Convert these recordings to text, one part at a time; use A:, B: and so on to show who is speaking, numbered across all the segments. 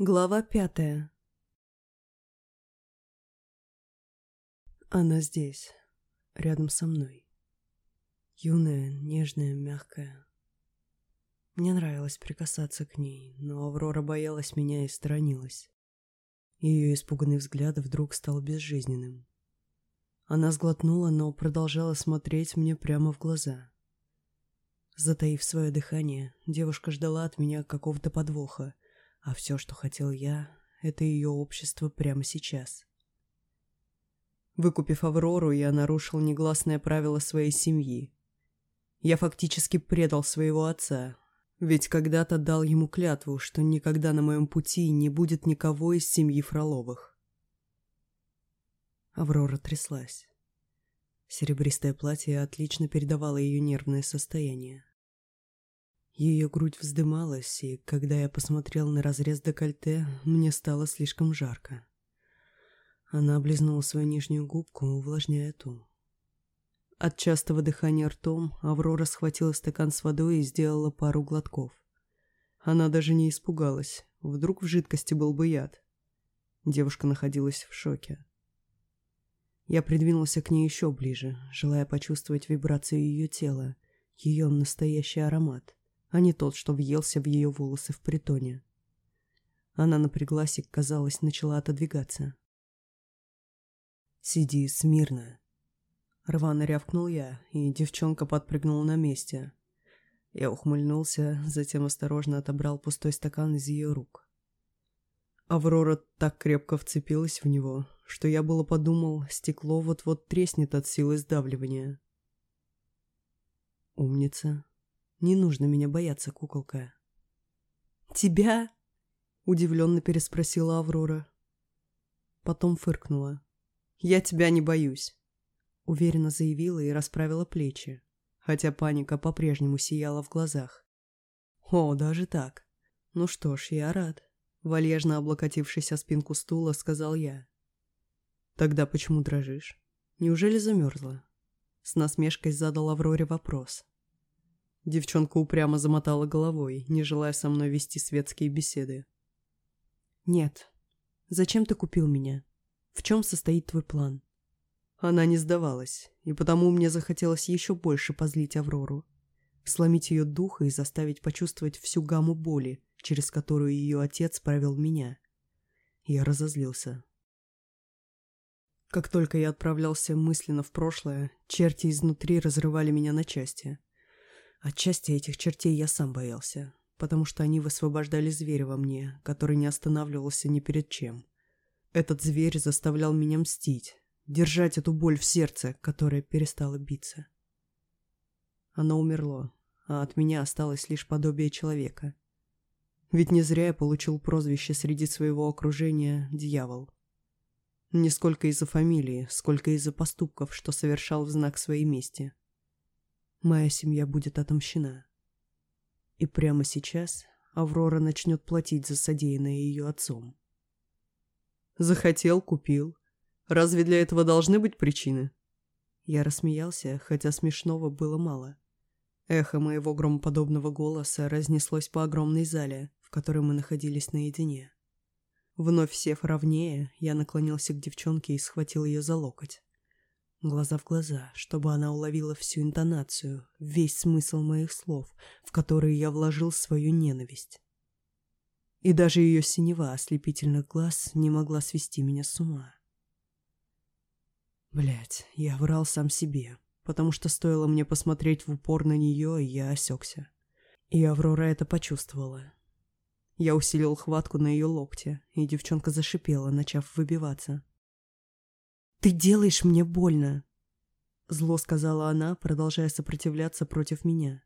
A: Глава пятая Она здесь, рядом со мной. Юная, нежная, мягкая. Мне нравилось прикасаться к ней, но Аврора боялась меня и сторонилась. Ее испуганный взгляд вдруг стал безжизненным. Она сглотнула, но продолжала смотреть мне прямо в глаза. Затаив свое дыхание, девушка ждала от меня какого-то подвоха, а все, что хотел я, это ее общество прямо сейчас. Выкупив Аврору, я нарушил негласное правило своей семьи. Я фактически предал своего отца, ведь когда-то дал ему клятву, что никогда на моем пути не будет никого из семьи Фроловых. Аврора тряслась. Серебристое платье отлично передавало ее нервное состояние. Ее грудь вздымалась, и когда я посмотрел на разрез декольте, мне стало слишком жарко. Она облизнула свою нижнюю губку, увлажняя ту. От частого дыхания ртом Аврора схватила стакан с водой и сделала пару глотков. Она даже не испугалась. Вдруг в жидкости был бы яд. Девушка находилась в шоке. Я придвинулся к ней еще ближе, желая почувствовать вибрацию ее тела, ее настоящий аромат, а не тот, что въелся в ее волосы в притоне. Она напряглась и, казалось, начала отодвигаться. «Сиди смирно». Рвано рявкнул я, и девчонка подпрыгнула на месте. Я ухмыльнулся, затем осторожно отобрал пустой стакан из ее рук. Аврора так крепко вцепилась в него, что я было подумал, стекло вот-вот треснет от силы сдавливания. «Умница. Не нужно меня бояться, куколка». «Тебя?» — удивленно переспросила Аврора. Потом фыркнула. «Я тебя не боюсь», — уверенно заявила и расправила плечи, хотя паника по-прежнему сияла в глазах. «О, даже так. Ну что ж, я рад», — вальяжно облокотившись о спинку стула, сказал я. «Тогда почему дрожишь? Неужели замерзла?» С насмешкой задал Авроре вопрос. Девчонка упрямо замотала головой, не желая со мной вести светские беседы. «Нет. Зачем ты купил меня?» В чем состоит твой план?» Она не сдавалась, и потому мне захотелось еще больше позлить Аврору. Сломить ее дух и заставить почувствовать всю гамму боли, через которую ее отец провел меня. Я разозлился. Как только я отправлялся мысленно в прошлое, черти изнутри разрывали меня на части. Отчасти этих чертей я сам боялся, потому что они высвобождали зверя во мне, который не останавливался ни перед чем. Этот зверь заставлял меня мстить, держать эту боль в сердце, которая перестала биться. Оно умерло, а от меня осталось лишь подобие человека. Ведь не зря я получил прозвище среди своего окружения «дьявол». Не сколько из-за фамилии, сколько из-за поступков, что совершал в знак своей мести. Моя семья будет отомщена. И прямо сейчас Аврора начнет платить за содеянное ее отцом. Захотел, купил. Разве для этого должны быть причины? Я рассмеялся, хотя смешного было мало. Эхо моего громоподобного голоса разнеслось по огромной зале, в которой мы находились наедине. Вновь сев ровнее, я наклонился к девчонке и схватил ее за локоть. Глаза в глаза, чтобы она уловила всю интонацию, весь смысл моих слов, в которые я вложил свою ненависть. И даже ее синева ослепительных глаз не могла свести меня с ума. Блять, я врал сам себе, потому что стоило мне посмотреть в упор на нее, и я осекся. И Аврора это почувствовала. Я усилил хватку на ее локте, и девчонка зашипела, начав выбиваться. «Ты делаешь мне больно!» Зло сказала она, продолжая сопротивляться против меня.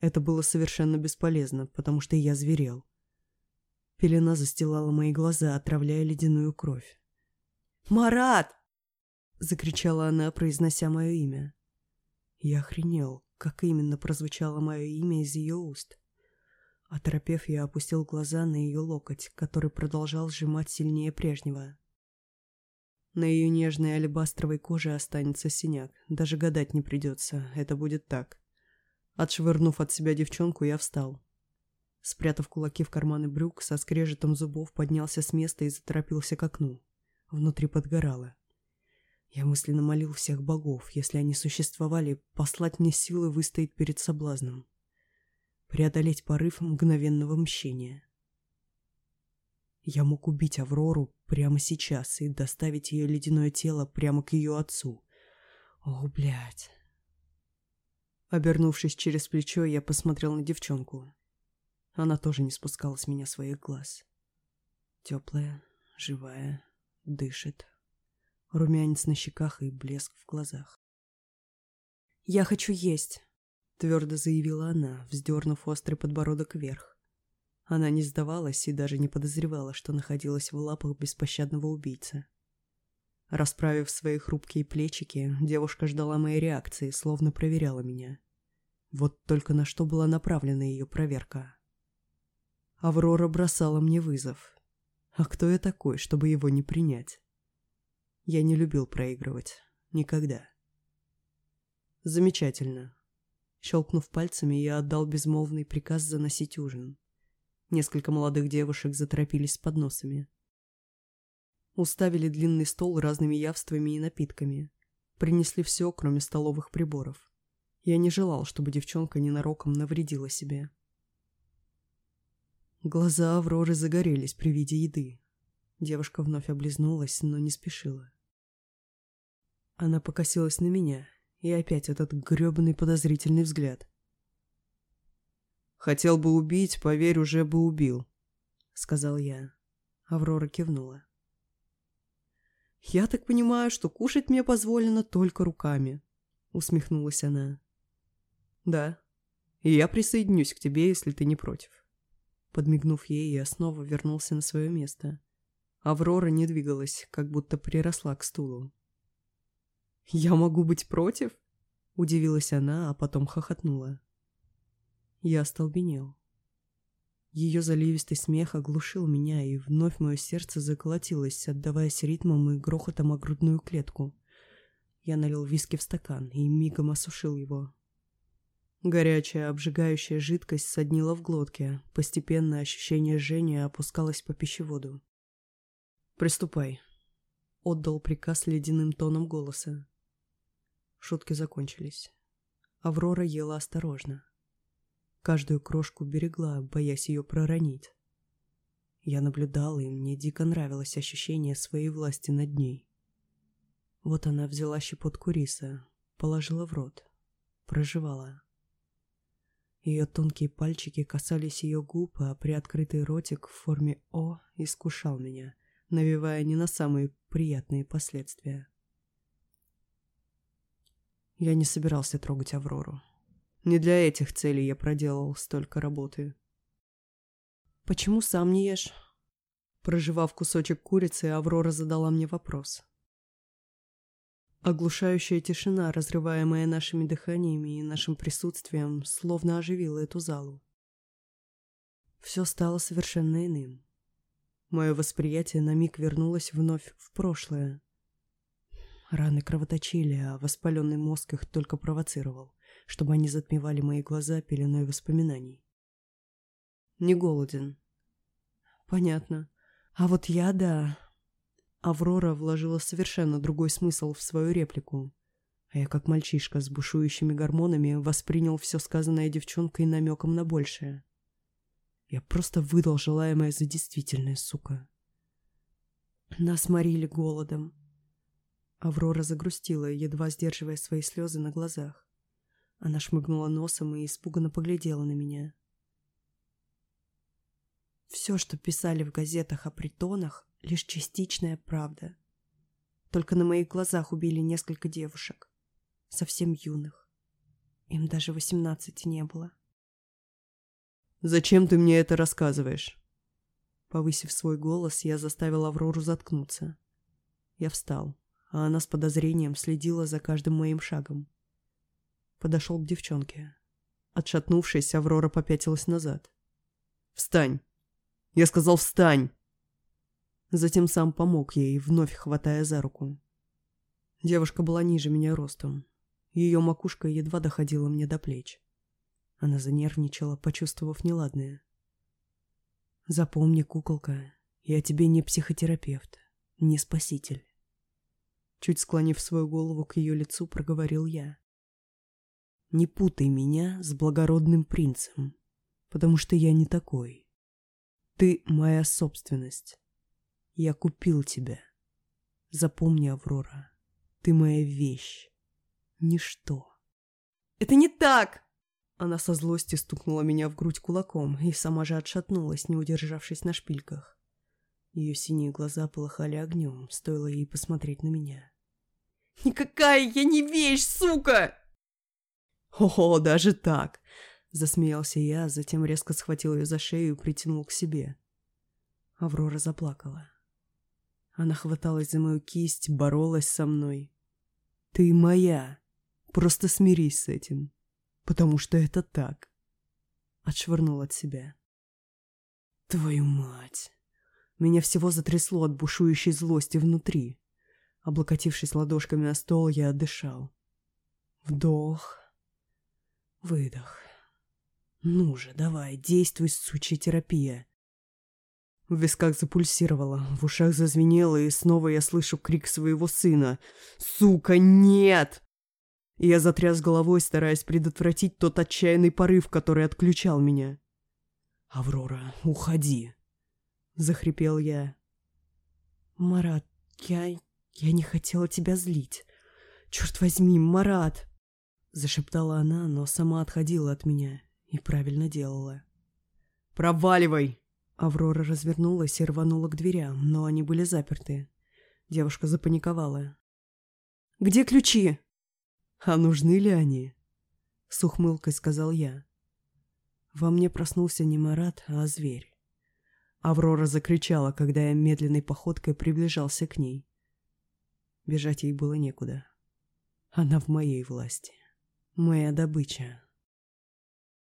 A: Это было совершенно бесполезно, потому что я зверел. Пелена застилала мои глаза, отравляя ледяную кровь. «Марат!» — закричала она, произнося мое имя. Я охренел, как именно прозвучало мое имя из ее уст. Оторопев, я опустил глаза на ее локоть, который продолжал сжимать сильнее прежнего. На ее нежной алебастровой коже останется синяк. Даже гадать не придется, это будет так. Отшвырнув от себя девчонку, я встал. Спрятав кулаки в карманы брюк, со скрежетом зубов поднялся с места и заторопился к окну. Внутри подгорало. Я мысленно молил всех богов, если они существовали, послать мне силы выстоять перед соблазном. Преодолеть порыв мгновенного мщения. Я мог убить Аврору прямо сейчас и доставить ее ледяное тело прямо к ее отцу. О, блядь. Обернувшись через плечо, я посмотрел на девчонку. Она тоже не спускала с меня своих глаз. Теплая, живая, дышит. Румянец на щеках и блеск в глазах. «Я хочу есть», — твердо заявила она, вздернув острый подбородок вверх. Она не сдавалась и даже не подозревала, что находилась в лапах беспощадного убийцы. Расправив свои хрупкие плечики, девушка ждала моей реакции, словно проверяла меня. Вот только на что была направлена ее проверка. Аврора бросала мне вызов. А кто я такой, чтобы его не принять? Я не любил проигрывать. Никогда. Замечательно. Щелкнув пальцами, я отдал безмолвный приказ заносить ужин. Несколько молодых девушек заторопились с подносами. Уставили длинный стол разными явствами и напитками. Принесли все, кроме столовых приборов. Я не желал, чтобы девчонка ненароком навредила себе. Глаза Авроры загорелись при виде еды. Девушка вновь облизнулась, но не спешила. Она покосилась на меня, и опять этот грёбаный подозрительный взгляд. «Хотел бы убить, поверь, уже бы убил», — сказал я. Аврора кивнула. «Я так понимаю, что кушать мне позволено только руками», — усмехнулась она. «Да, и я присоединюсь к тебе, если ты не против». Подмигнув ей, я снова вернулся на свое место. Аврора не двигалась, как будто приросла к стулу. «Я могу быть против?» – удивилась она, а потом хохотнула. Я остолбенел. Ее заливистый смех оглушил меня, и вновь мое сердце заколотилось, отдаваясь ритмом и грохотом о грудную клетку. Я налил виски в стакан и мигом осушил его. Горячая, обжигающая жидкость соднила в глотке. Постепенно ощущение жжения опускалось по пищеводу. «Приступай», — отдал приказ ледяным тоном голоса. Шутки закончились. Аврора ела осторожно. Каждую крошку берегла, боясь ее проронить. Я наблюдал, и мне дико нравилось ощущение своей власти над ней. Вот она взяла щепотку риса, положила в рот, проживала. Ее тонкие пальчики касались ее губ, а приоткрытый ротик в форме «О» искушал меня, навевая не на самые приятные последствия. Я не собирался трогать Аврору. Не для этих целей я проделал столько работы. «Почему сам не ешь?» Проживав кусочек курицы, Аврора задала мне вопрос. Оглушающая тишина, разрываемая нашими дыханиями и нашим присутствием, словно оживила эту залу. Все стало совершенно иным. Мое восприятие на миг вернулось вновь в прошлое. Раны кровоточили, а воспаленный мозг их только провоцировал, чтобы они затмевали мои глаза пеленой воспоминаний. Не голоден. Понятно. А вот я, да, Аврора вложила совершенно другой смысл в свою реплику. А я, как мальчишка с бушующими гормонами, воспринял все сказанное девчонкой намеком на большее. Я просто выдал желаемое за действительное, сука. Нас морили голодом. Аврора загрустила, едва сдерживая свои слезы на глазах. Она шмыгнула носом и испуганно поглядела на меня. Все, что писали в газетах о притонах, лишь частичная правда. Только на моих глазах убили несколько девушек, совсем юных. Им даже восемнадцати не было. «Зачем ты мне это рассказываешь?» Повысив свой голос, я заставил Аврору заткнуться. Я встал, а она с подозрением следила за каждым моим шагом. Подошел к девчонке. Отшатнувшись, Аврора попятилась назад. «Встань!» «Я сказал, встань!» Затем сам помог ей, вновь хватая за руку. Девушка была ниже меня ростом. Ее макушка едва доходила мне до плеч. Она занервничала, почувствовав неладное. Запомни, куколка, я тебе не психотерапевт, не спаситель. Чуть склонив свою голову к ее лицу, проговорил я. Не путай меня с благородным принцем, потому что я не такой. Ты моя собственность. Я купил тебя. Запомни, Аврора, ты моя вещь. Ничто. Это не так! Она со злости стукнула меня в грудь кулаком и сама же отшатнулась, не удержавшись на шпильках. Ее синие глаза полыхали огнем, стоило ей посмотреть на меня. «Никакая я не вещь, сука!» «О, даже так!» — засмеялся я, затем резко схватил ее за шею и притянул к себе. Аврора заплакала. Она хваталась за мою кисть, боролась со мной. «Ты моя! Просто смирись с этим!» потому что это так. Отшвырнул от себя. Твою мать! Меня всего затрясло от бушующей злости внутри. Облокотившись ладошками на стол, я отдышал. Вдох. Выдох. Ну же, давай, действуй, сучья терапия. В висках запульсировало, в ушах зазвенело, и снова я слышу крик своего сына. «Сука, нет!» я затряс головой, стараясь предотвратить тот отчаянный порыв, который отключал меня. «Аврора, уходи!» — захрипел я. «Марат, я... я не хотела тебя злить. Черт возьми, Марат!» Зашептала она, но сама отходила от меня и правильно делала. «Проваливай!» Аврора развернулась и рванула к дверям, но они были заперты. Девушка запаниковала. «Где ключи?» «А нужны ли они?» — с ухмылкой сказал я. Во мне проснулся не Марат, а зверь. Аврора закричала, когда я медленной походкой приближался к ней. Бежать ей было некуда. Она в моей власти. Моя добыча.